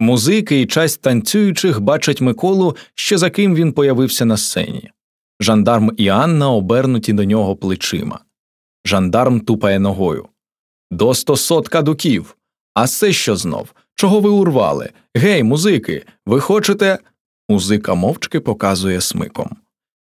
Музики і часть танцюючих бачать Миколу, ще за ким він появився на сцені. Жандарм і Анна обернуті до нього плечима. Жандарм тупає ногою. До стосот кадуків. А це що знов? Чого ви урвали? Гей, музики, ви хочете. Музика мовчки показує смиком.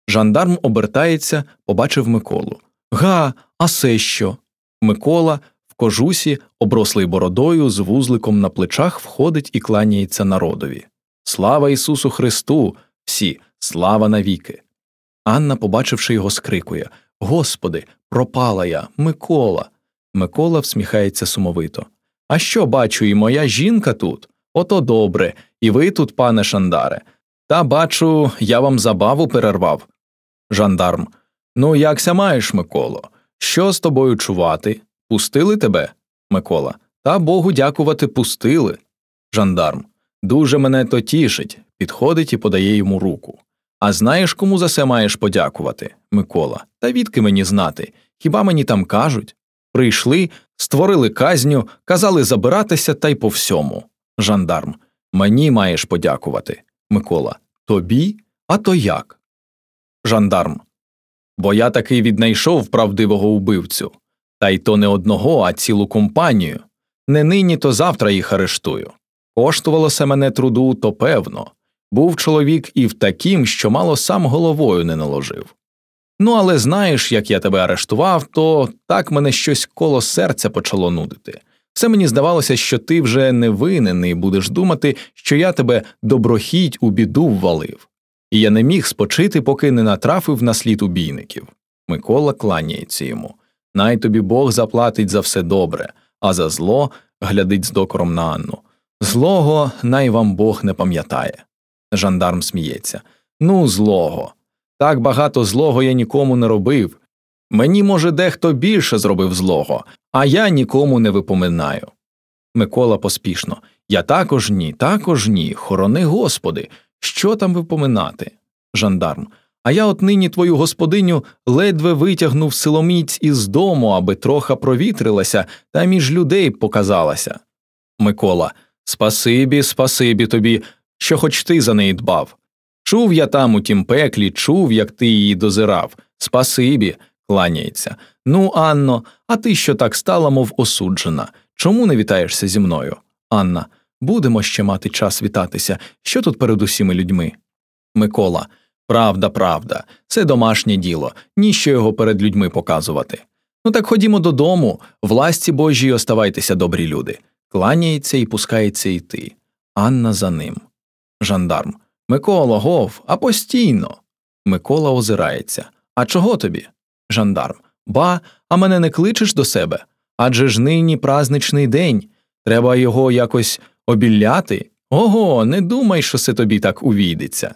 Жандарм обертається, побачив Миколу. Га, а це що? Микола кожусі, оброслий бородою, з вузликом на плечах, входить і кланяється народові. Слава Ісусу Христу! Всі, слава навіки! Анна, побачивши його, скрикує Господи, пропала я, Микола. Микола всміхається сумовито. А що бачу, і моя жінка тут? Ото добре, і ви тут, пане Шандаре. Та бачу, я вам забаву перервав. Жандарм. Ну, якся маєш, Миколо? Що з тобою чувати? Пустили тебе? Микола. Та Богу дякувати, пустили. Жандарм. Дуже мене то тішить. Підходить і подає йому руку. А знаєш, кому за це маєш подякувати? Микола. Та відки мені знати? Хіба мені там кажуть? Прийшли, створили казню, казали забиратися та й по всьому. Жандарм. Мені маєш подякувати. Микола. Тобі? А то як? Жандарм. Бо я таки віднайшов правдивого убивцю. Та й то не одного, а цілу компанію. Не нині, то завтра їх арештую. Коштувалося мене труду, то певно. Був чоловік і в таким, що мало сам головою не наложив. Ну, але знаєш, як я тебе арештував, то так мене щось коло серця почало нудити. Все мені здавалося, що ти вже не винен і будеш думати, що я тебе доброхіть у біду ввалив. І я не міг спочити, поки не натрафив на слід убійників. Микола кланяється йому. Най тобі Бог заплатить за все добре, а за зло глядить з докором на Анну. Злого най вам Бог не пам'ятає. Жандарм сміється. Ну, злого. Так багато злого я нікому не робив. Мені, може, дехто більше зробив злого, а я нікому не випоминаю. Микола поспішно. Я також ні, також ні. Хорони Господи. Що там випоминати? Жандарм. А я от нині твою господиню ледве витягнув силоміць із дому, аби троха провітрилася та між людей показалася. Микола. Спасибі, спасибі тобі, що хоч ти за неї дбав. Чув я там у тім пеклі, чув, як ти її дозирав. Спасибі, кланяється. Ну, Анно, а ти що так стала, мов осуджена? Чому не вітаєшся зі мною? Анна, будемо ще мати час вітатися. Що тут перед усіми людьми? Микола. Правда, правда, це домашнє діло, ніщо його перед людьми показувати. Ну так ходімо додому, власті Божій оставайтеся добрі люди. Кланяється і пускається йти. Анна за ним. Жандарм. Микола, гов, а постійно. Микола озирається. А чого тобі? Жандарм. Ба, а мене не кличеш до себе? Адже ж нині праздничний день. Треба його якось обілляти. Ого, не думай, що це тобі так увійдеться.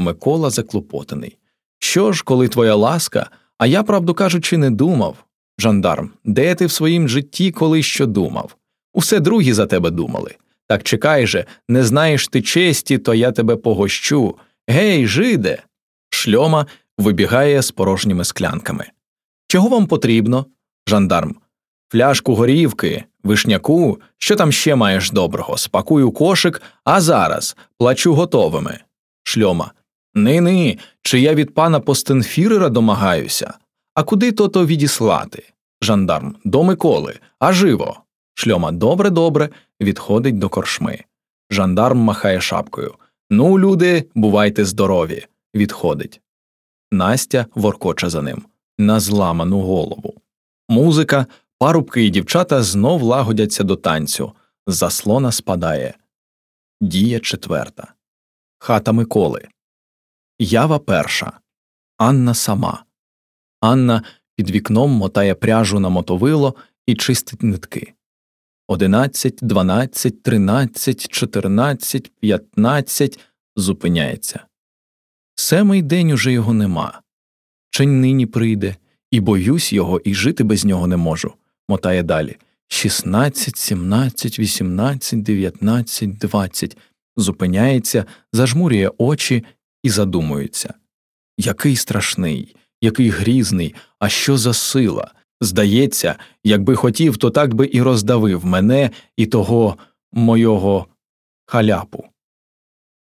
Микола заклопотаний. Що ж, коли твоя ласка, а я, правду кажучи, не думав. Жандарм, де ти в своїм житті коли що думав? Усе другі за тебе думали. Так чекай же, не знаєш ти честі, то я тебе погощу. Гей, жиде. Шльома вибігає з порожніми склянками. Чого вам потрібно? Жандарм. Фляжку горівки, вишняку, що там ще маєш доброго? Спакую кошик, а зараз плачу готовими. Шльома. Ни ни, чи я від пана Постенфірера домагаюся? А куди то то відіслати? Жандарм. До Миколи, а живо. Шльома добре, добре, відходить до коршми. Жандарм махає шапкою. Ну, люди, бувайте здорові. Відходить. Настя воркоче за ним на зламану голову. Музика, парубки і дівчата знов лагодяться до танцю. Заслона спадає. Дія четверта. Хата Миколи. Ява перша. Анна сама. Анна під вікном мотає пряжу на мотовило і чистить нитки. Одинадцять, дванадцять, тринадцять, чотирнадцять, п'ятнадцять зупиняється. Семий день уже його нема. Чень нині прийде, і боюсь його, і жити без нього не можу, мотає далі. Шістнадцять, сімнадцять, вісімнадцять, дев'ятнадцять, двадцять. Зупиняється, зажмурює очі і задумується. Який страшний, який грізний, а що за сила? Здається, якби хотів, то так би і роздавив мене і того мойого халяпу.